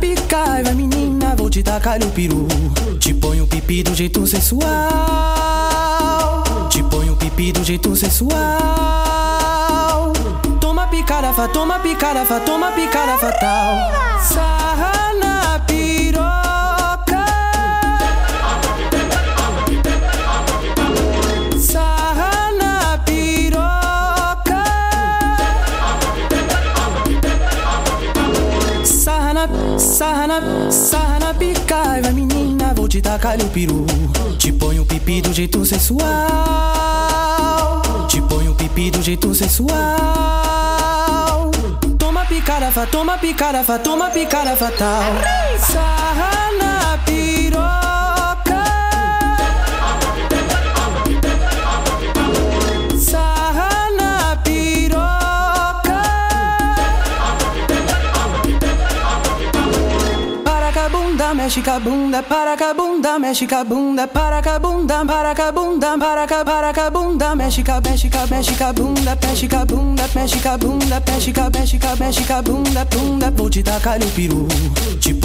picar, vai menina, vou te tacar o peru. Te ponho o pipi do jeito sensual. Te ponho o pipi do jeito sensual. Toma picarafa, toma picarafa, toma picarafa tal. Sarra na, sarra na, sarra na pica. Vai menina, vou te tacar o peru. Te põe o pipi do jeito sensual. Te põe o pipi do jeito sensual. Toma picarafa, toma picarafa, toma picada fatal. Sarra bunda, mexe com a bunda, para com a bunda, mexe com a bunda, para com a bunda, para com a bunda, para com para com a bunda, mexe com a mexe com mexe com a bunda, mexe com a bunda, mexe com a bunda, mexe com mexe com mexe com a bunda, bunda, vou te tacar o peru. Tipo